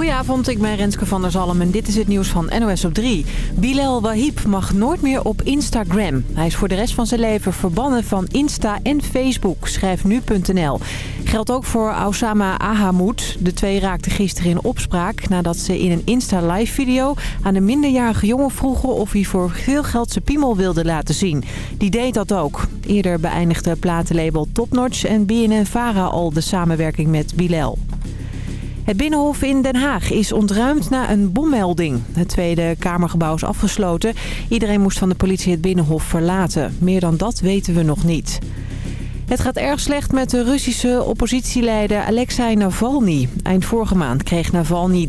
Goedenavond, ik ben Renske van der Zalm en dit is het nieuws van NOS op 3. Bilal Wahib mag nooit meer op Instagram. Hij is voor de rest van zijn leven verbannen van Insta en Facebook, schrijft nu.nl. Geldt ook voor Osama Ahamoud. De twee raakten gisteren in opspraak nadat ze in een Insta-live-video aan een minderjarige jongen vroegen of hij voor veel geld zijn piemel wilde laten zien. Die deed dat ook. Eerder beëindigde platenlabel Topnotch en BNN-Vara al de samenwerking met Bilal. Het Binnenhof in Den Haag is ontruimd na een bommelding. Het Tweede Kamergebouw is afgesloten. Iedereen moest van de politie het Binnenhof verlaten. Meer dan dat weten we nog niet. Het gaat erg slecht met de Russische oppositieleider Alexei Navalny. Eind vorige maand kreeg Navalny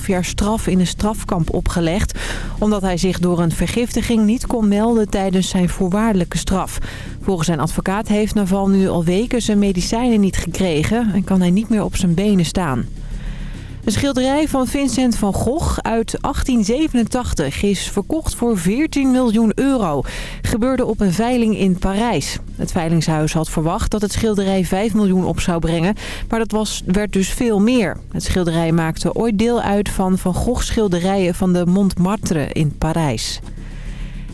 3,5 jaar straf in een strafkamp opgelegd... omdat hij zich door een vergiftiging niet kon melden tijdens zijn voorwaardelijke straf. Volgens zijn advocaat heeft Navalny al weken zijn medicijnen niet gekregen... en kan hij niet meer op zijn benen staan. Een schilderij van Vincent van Gogh uit 1887 is verkocht voor 14 miljoen euro. Gebeurde op een veiling in Parijs. Het veilingshuis had verwacht dat het schilderij 5 miljoen op zou brengen. Maar dat was, werd dus veel meer. Het schilderij maakte ooit deel uit van Van Goghs schilderijen van de Montmartre in Parijs.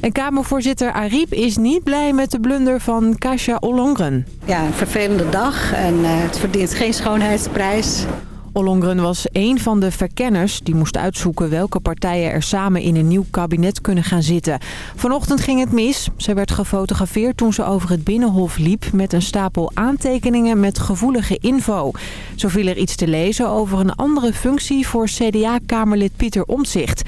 En Kamervoorzitter Ariep is niet blij met de blunder van Kasia Ollongren. Ja, een vervelende dag en uh, het verdient geen schoonheidsprijs. Ollongren was één van de verkenners die moest uitzoeken welke partijen er samen in een nieuw kabinet kunnen gaan zitten. Vanochtend ging het mis. Ze werd gefotografeerd toen ze over het Binnenhof liep met een stapel aantekeningen met gevoelige info. Zo viel er iets te lezen over een andere functie voor CDA-kamerlid Pieter Omtzigt.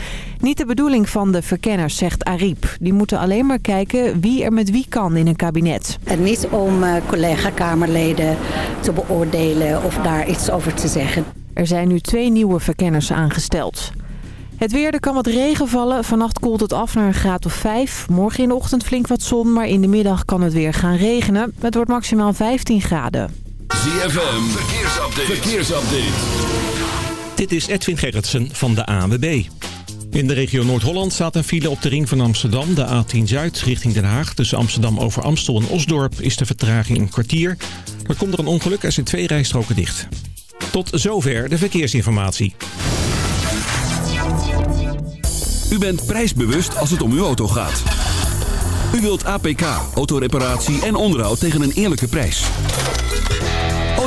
Niet de bedoeling van de verkenners, zegt Ariep. Die moeten alleen maar kijken wie er met wie kan in een kabinet. En niet om uh, collega-kamerleden te beoordelen of daar iets over te zeggen. Er zijn nu twee nieuwe verkenners aangesteld. Het weer, er kan wat regen vallen. Vannacht koelt het af naar een graad of 5. Morgen in de ochtend flink wat zon, maar in de middag kan het weer gaan regenen. Het wordt maximaal 15 graden. ZFM, verkeersupdate. verkeersupdate. Dit is Edwin Gerritsen van de ANWB. In de regio Noord-Holland staat een file op de ring van Amsterdam, de A10 Zuid, richting Den Haag. Tussen Amsterdam over Amstel en Osdorp is de vertraging een kwartier. Er komt er een ongeluk, er zijn twee rijstroken dicht. Tot zover de verkeersinformatie. U bent prijsbewust als het om uw auto gaat. U wilt APK, autoreparatie en onderhoud tegen een eerlijke prijs.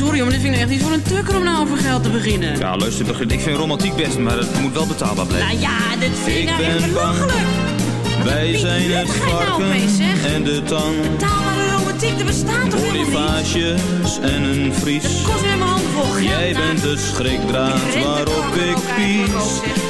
Sorry, maar dit vind ik echt niet voor een tukker om nou over geld te beginnen. Ja, luister, ik vind romantiek best, maar het moet wel betaalbaar blijven. Nou ja, dit vind ik, Ik nou echt ben bang. belachelijk. Wij zijn het nou varken en de tang. Betaalbare romantiek, er bestaat toch helemaal niet? En een vries. Het kost weer mijn handen vol. Jij nou. bent de schrikdraad waarop ik pies.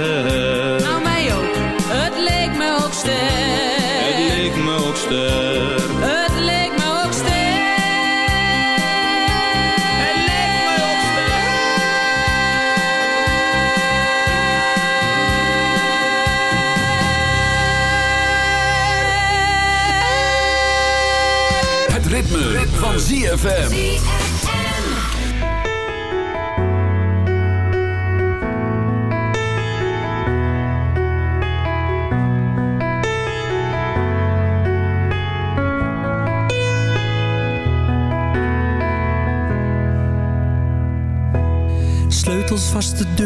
ook Het leek me ook ster. Het leek me ook sterk. Het leek me ook Het ritme, van ZFM.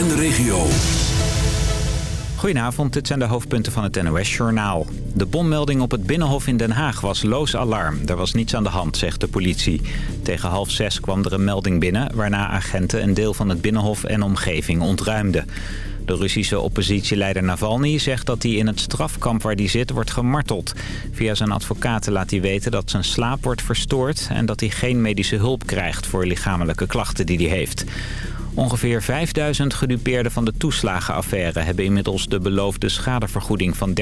En de regio. Goedenavond, dit zijn de hoofdpunten van het NOS-journaal. De bommelding op het Binnenhof in Den Haag was loos alarm. Er was niets aan de hand, zegt de politie. Tegen half zes kwam er een melding binnen... waarna agenten een deel van het Binnenhof en omgeving ontruimden. De Russische oppositieleider Navalny zegt dat hij in het strafkamp waar hij zit wordt gemarteld. Via zijn advocaten laat hij weten dat zijn slaap wordt verstoord... en dat hij geen medische hulp krijgt voor lichamelijke klachten die hij heeft. Ongeveer 5000 gedupeerden van de toeslagenaffaire... hebben inmiddels de beloofde schadevergoeding van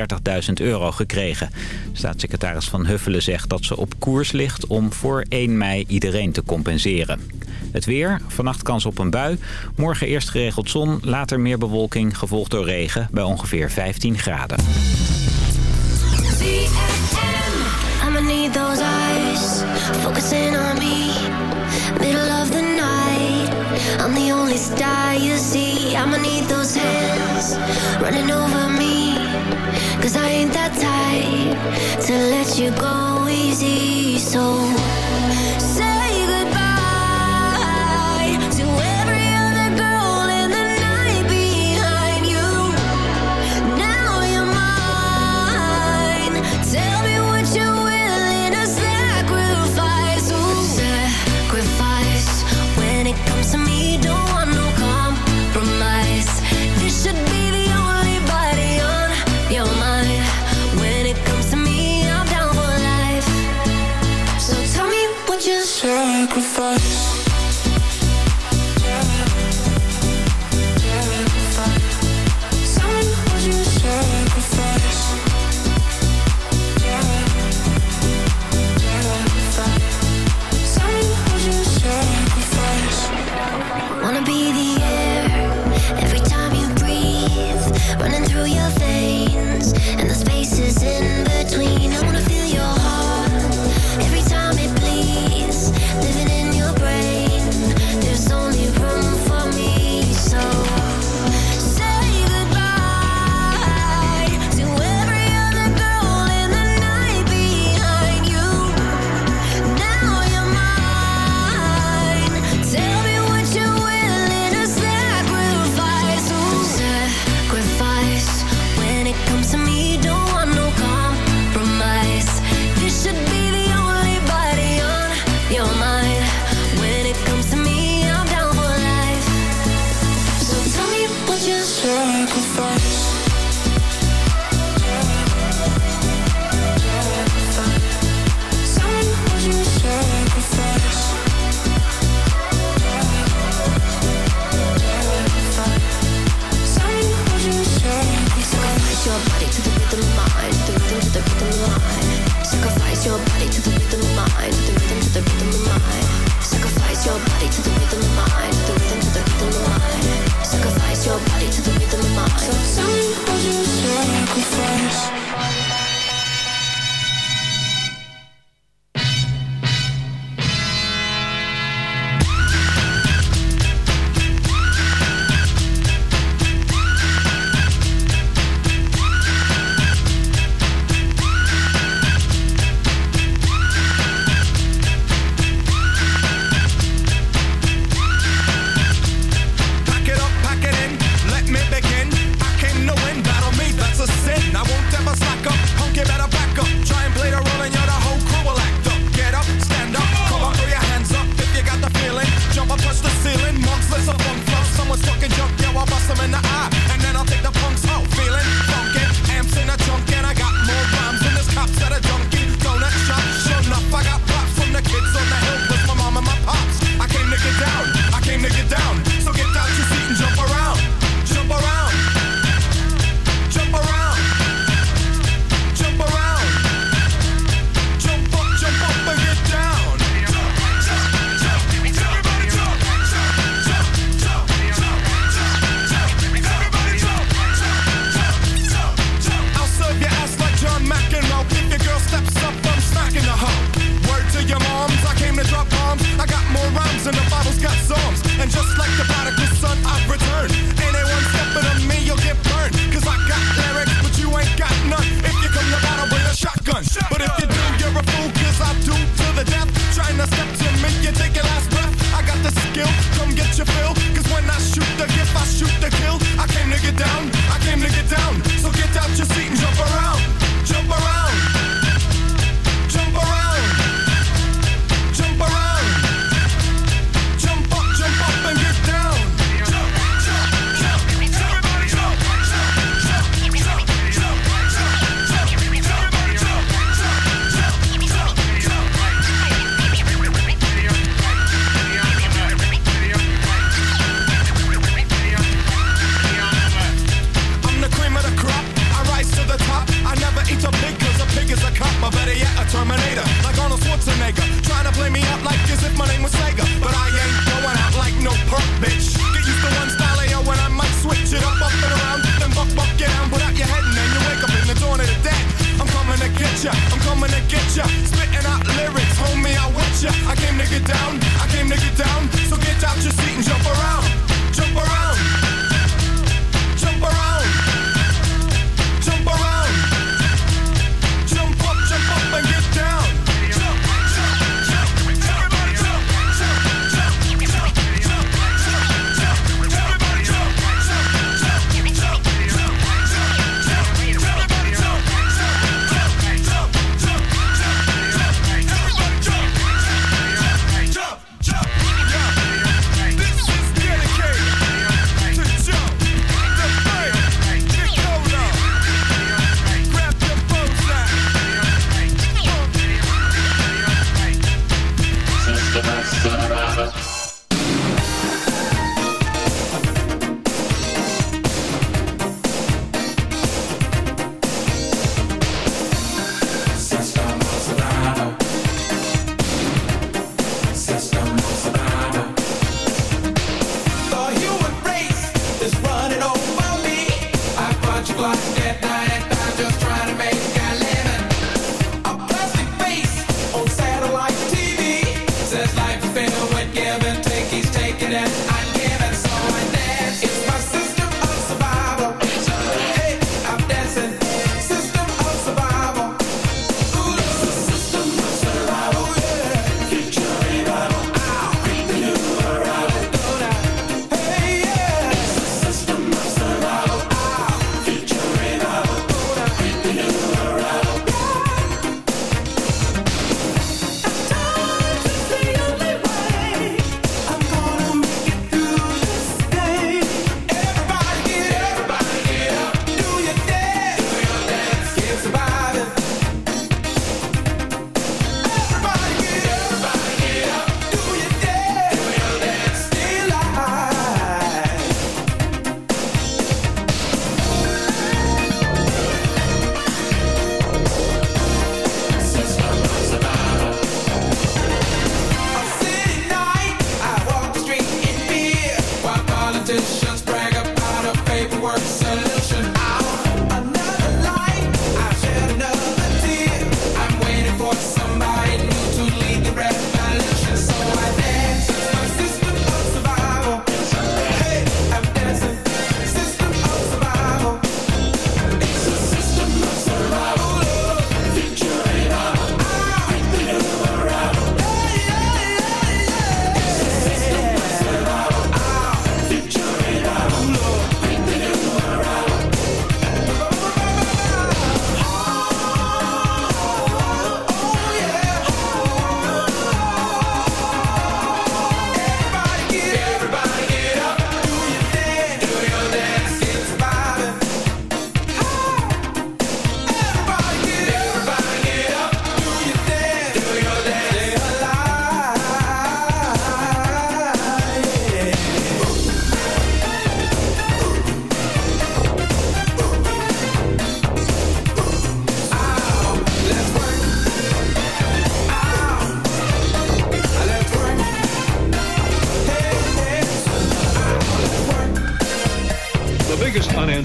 30.000 euro gekregen. Staatssecretaris Van Huffelen zegt dat ze op koers ligt... om voor 1 mei iedereen te compenseren. Het weer, vannacht kans op een bui. Morgen eerst geregeld zon, later meer bewolking, gevolgd door regen... bij ongeveer 15 graden. You see. I'ma need those hands running over me. Cause I ain't that to let you go easy. So say sacrifice.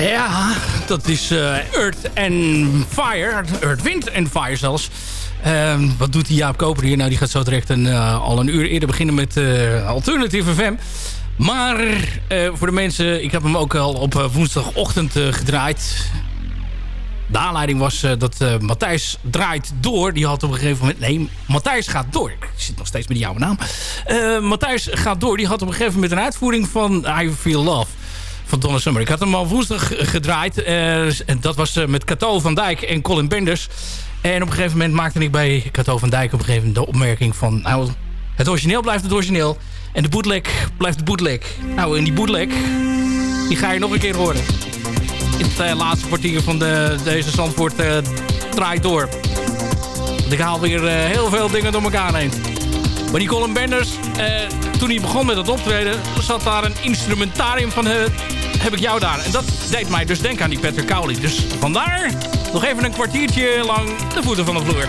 Ja, dat is eh, Earth and Fire. Earth, Wind and Fire zelfs. Ehm, wat doet die Jaap Koper hier? Nou, die gaat zo direct een, eh, al een uur eerder beginnen met eh Alternative FM. Maar voor de mensen... Ik heb hem ook al op woensdagochtend gedraaid. De aanleiding was dat Matthijs draait door. Die had op een gegeven moment... Nee, Matthijs gaat door. Ik zit nog steeds met die oude naam. Matthijs gaat door. Die had op een gegeven moment een uitvoering van I Feel Love van Donna Summer. Ik had hem al woensdag gedraaid. eh, en dat was eh, met Cato van Dijk en Colin Benders. En op een gegeven moment maakte ik bij Cato van Dijk... op een gegeven moment de opmerking van... Nou, het origineel blijft het origineel. En de bootleg blijft de bootleg. Nou, en die bootleg... die ga je nog een keer horen. In het eh, laatste kwartier van de, deze Zandvoort draait door. Want ik haal weer heel veel dingen door elkaar heen. Maar die Colin Benders, toen hij begon met het optreden... zat daar een instrumentarium van... heb ik jou daar. En dat deed mij dus denken aan die Patrick Cowley. Dus vandaar nog even een kwartiertje lang de voeten van de vloer.